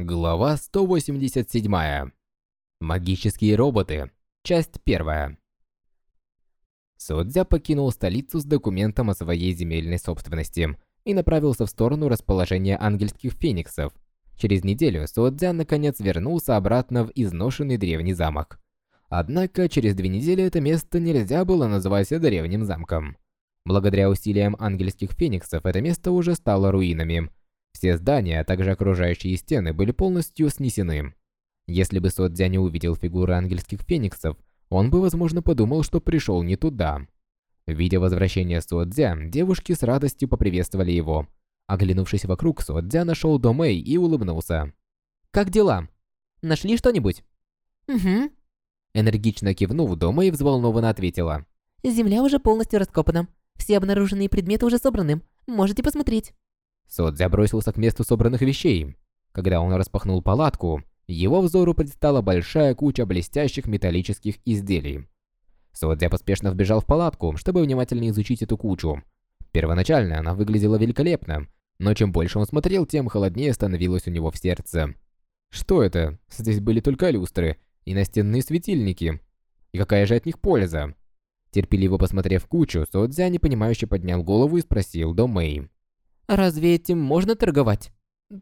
Глава 187. Магические роботы. Часть 1. Содзя покинул столицу с документом о своей земельной собственности и направился в сторону расположения ангельских фениксов. Через неделю Содзя наконец вернулся обратно в изношенный древний замок. Однако через две недели это место нельзя было назвать древним замком. Благодаря усилиям ангельских фениксов это место уже стало руинами – все здания, а также окружающие стены были полностью снесены. Если бы Содзя не увидел фигуры ангельских фениксов, он бы, возможно, подумал, что пришел не туда. Видя возвращение Содзя, девушки с радостью поприветствовали его. Оглянувшись вокруг, Содзя нашел Домэй и улыбнулся. «Как дела? Нашли что-нибудь?» «Угу». Энергично кивнув, Домэй взволнованно ответила. «Земля уже полностью раскопана. Все обнаруженные предметы уже собраны. Можете посмотреть». Содзя бросился к месту собранных вещей. Когда он распахнул палатку, его взору предстала большая куча блестящих металлических изделий. Содзя поспешно вбежал в палатку, чтобы внимательно изучить эту кучу. Первоначально она выглядела великолепно, но чем больше он смотрел, тем холоднее становилось у него в сердце. Что это? Здесь были только люстры и настенные светильники. И какая же от них польза? Терпеливо посмотрев кучу, Содзя непонимающе поднял голову и спросил До Мэй. Разве этим можно торговать?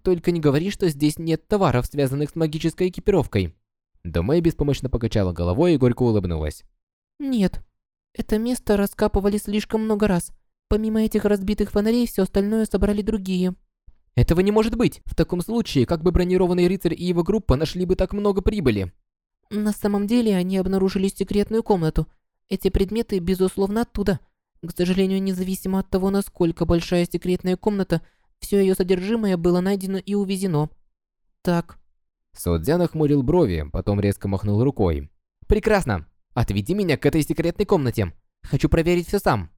Только не говори, что здесь нет товаров, связанных с магической экипировкой. Домэй беспомощно покачала головой и горько улыбнулась. Нет. Это место раскапывали слишком много раз. Помимо этих разбитых фонарей, все остальное собрали другие. Этого не может быть. В таком случае, как бы бронированный рыцарь и его группа нашли бы так много прибыли? На самом деле, они обнаружили секретную комнату. Эти предметы, безусловно, оттуда. К сожалению, независимо от того, насколько большая секретная комната, все ее содержимое было найдено и увезено. Так. Содзя нахмурил брови, потом резко махнул рукой. «Прекрасно! Отведи меня к этой секретной комнате! Хочу проверить все сам!»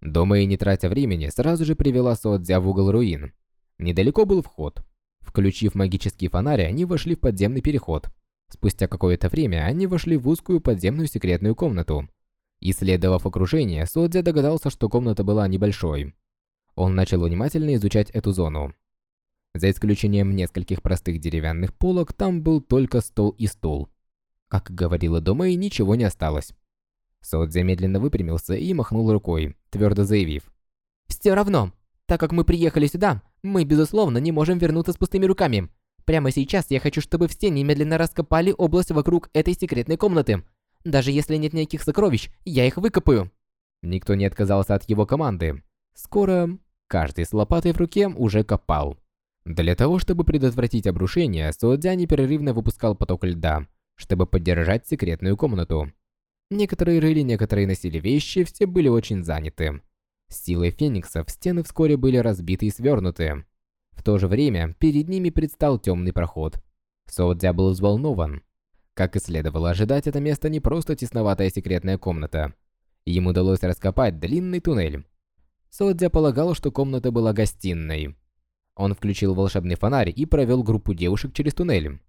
Дома и не тратя времени, сразу же привела Содзя в угол руин. Недалеко был вход. Включив магический фонарь, они вошли в подземный переход. Спустя какое-то время они вошли в узкую подземную секретную комнату. Исследовав окружение, Содзя догадался, что комната была небольшой. Он начал внимательно изучать эту зону. За исключением нескольких простых деревянных полок, там был только стол и стул. Как говорила Домэй, ничего не осталось. Содзя медленно выпрямился и махнул рукой, твердо заявив. «Все равно, так как мы приехали сюда, мы, безусловно, не можем вернуться с пустыми руками. Прямо сейчас я хочу, чтобы все немедленно раскопали область вокруг этой секретной комнаты. Даже если нет никаких сокровищ, я их выкопаю. Никто не отказался от его команды. Скоро каждый с лопатой в руке уже копал. Для того, чтобы предотвратить обрушение, Суодзя непрерывно выпускал поток льда, чтобы поддержать секретную комнату. Некоторые рыли, некоторые носили вещи, все были очень заняты. С силой фениксов стены вскоре были разбиты и свернуты. В то же время перед ними предстал темный проход. Соудзя был взволнован. Как и следовало ожидать, это место не просто тесноватая секретная комната. Ему удалось раскопать длинный туннель. Содзя полагал, что комната была гостиной. Он включил волшебный фонарь и провел группу девушек через туннель.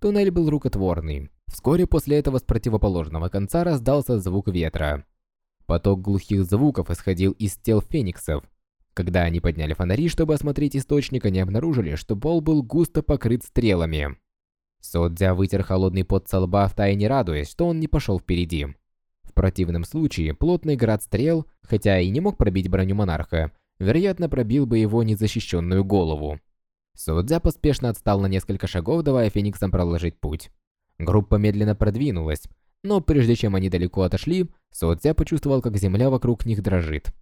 Туннель был рукотворный. Вскоре после этого с противоположного конца раздался звук ветра. Поток глухих звуков исходил из тел фениксов. Когда они подняли фонари, чтобы осмотреть источник, они обнаружили, что пол был густо покрыт стрелами. Содзя вытер холодный пот со лба, втайне радуясь, что он не пошел впереди. В противном случае, плотный град стрел, хотя и не мог пробить броню монарха, вероятно, пробил бы его незащищенную голову. Содзя поспешно отстал на несколько шагов, давая фениксам проложить путь. Группа медленно продвинулась, но прежде чем они далеко отошли, Содзя почувствовал, как земля вокруг них дрожит.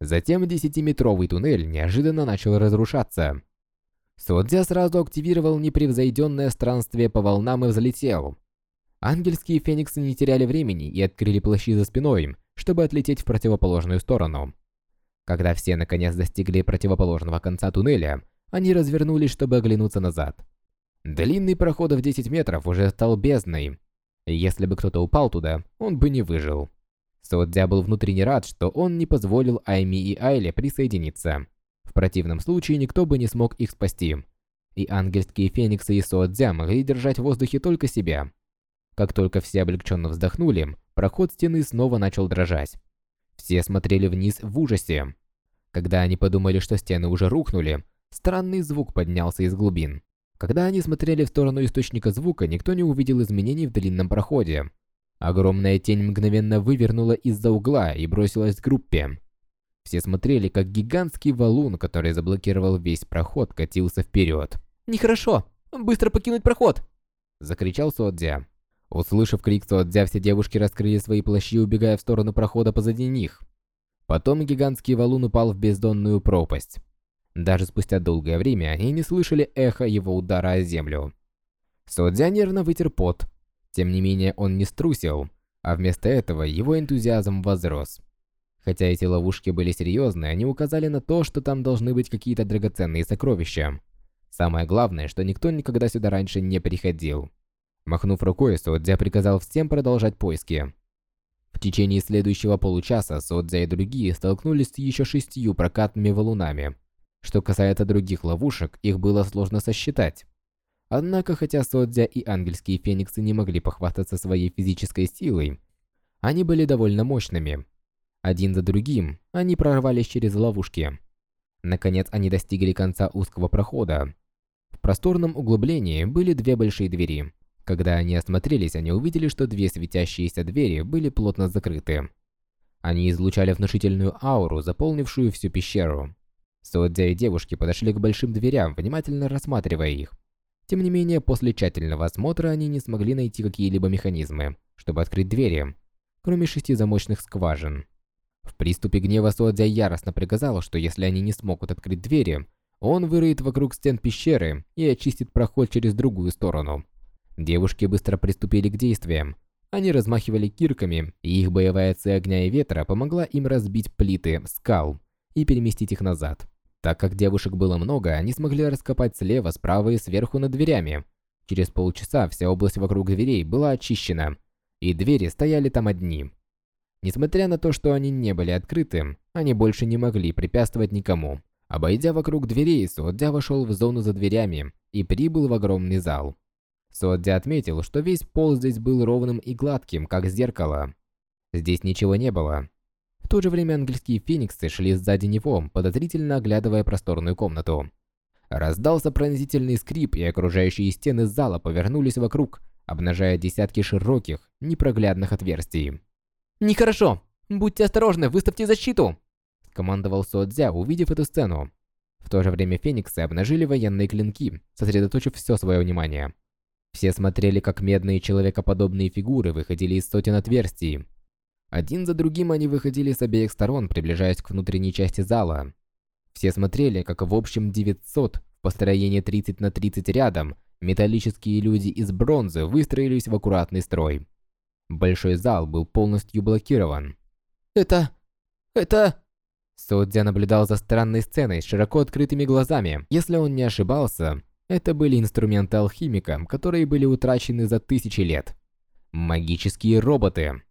Затем десятиметровый туннель неожиданно начал разрушаться. Содзя сразу активировал непревзойденное странствие по волнам и взлетел. Ангельские фениксы не теряли времени и открыли плащи за спиной, чтобы отлететь в противоположную сторону. Когда все наконец достигли противоположного конца туннеля, они развернулись, чтобы оглянуться назад. Длинный проход в 10 метров уже стал бездной. Если бы кто-то упал туда, он бы не выжил. Содзя был внутренне рад, что он не позволил Айми и Айле присоединиться. В противном случае никто бы не смог их спасти. И ангельские фениксы и Суодзя могли держать в воздухе только себя. Как только все облегченно вздохнули, проход стены снова начал дрожать. Все смотрели вниз в ужасе. Когда они подумали, что стены уже рухнули, странный звук поднялся из глубин. Когда они смотрели в сторону источника звука, никто не увидел изменений в длинном проходе. Огромная тень мгновенно вывернула из-за угла и бросилась к группе. Все смотрели, как гигантский валун, который заблокировал весь проход, катился вперед. «Нехорошо! Быстро покинуть проход!» Закричал Суодзя. Услышав крик Суодзя, все девушки раскрыли свои плащи, убегая в сторону прохода позади них. Потом гигантский валун упал в бездонную пропасть. Даже спустя долгое время они не слышали эхо его удара о землю. Суодзя нервно вытер пот. Тем не менее, он не струсил, а вместо этого его энтузиазм возрос. Хотя эти ловушки были серьезны, они указали на то, что там должны быть какие-то драгоценные сокровища. Самое главное, что никто никогда сюда раньше не приходил. Махнув рукой, Содзя приказал всем продолжать поиски. В течение следующего получаса Содзя и другие столкнулись с еще шестью прокатными валунами. Что касается других ловушек, их было сложно сосчитать. Однако, хотя Содзя и ангельские фениксы не могли похвастаться своей физической силой, они были довольно мощными. Один за другим они прорвались через ловушки. Наконец они достигли конца узкого прохода. В просторном углублении были две большие двери. Когда они осмотрелись, они увидели, что две светящиеся двери были плотно закрыты. Они излучали внушительную ауру, заполнившую всю пещеру. Содзя и девушки подошли к большим дверям, внимательно рассматривая их. Тем не менее, после тщательного осмотра они не смогли найти какие-либо механизмы, чтобы открыть двери, кроме шести замочных скважин. В приступе гнева Суадзя яростно приказал, что если они не смогут открыть двери, он выроет вокруг стен пещеры и очистит проход через другую сторону. Девушки быстро приступили к действиям. Они размахивали кирками, и их боевая ци огня и ветра помогла им разбить плиты скал и переместить их назад. Так как девушек было много, они смогли раскопать слева, справа и сверху над дверями. Через полчаса вся область вокруг дверей была очищена, и двери стояли там одни. Несмотря на то, что они не были открыты, они больше не могли препятствовать никому. Обойдя вокруг дверей, Суодзя вошел в зону за дверями и прибыл в огромный зал. Суодзя отметил, что весь пол здесь был ровным и гладким, как зеркало. Здесь ничего не было. В то же время английские фениксы шли сзади него, подозрительно оглядывая просторную комнату. Раздался пронзительный скрип, и окружающие стены зала повернулись вокруг, обнажая десятки широких, непроглядных отверстий. «Нехорошо! Будьте осторожны, выставьте защиту!» Командовал Суодзя, увидев эту сцену. В то же время фениксы обнажили военные клинки, сосредоточив все свое внимание. Все смотрели, как медные человекоподобные фигуры выходили из сотен отверстий. Один за другим они выходили с обеих сторон, приближаясь к внутренней части зала. Все смотрели, как в общем 900 в построении 30 на 30 рядом металлические люди из бронзы выстроились в аккуратный строй. Большой зал был полностью блокирован. «Это... это...» Содзя наблюдал за странной сценой с широко открытыми глазами. Если он не ошибался, это были инструменты алхимика, которые были утрачены за тысячи лет. Магические роботы.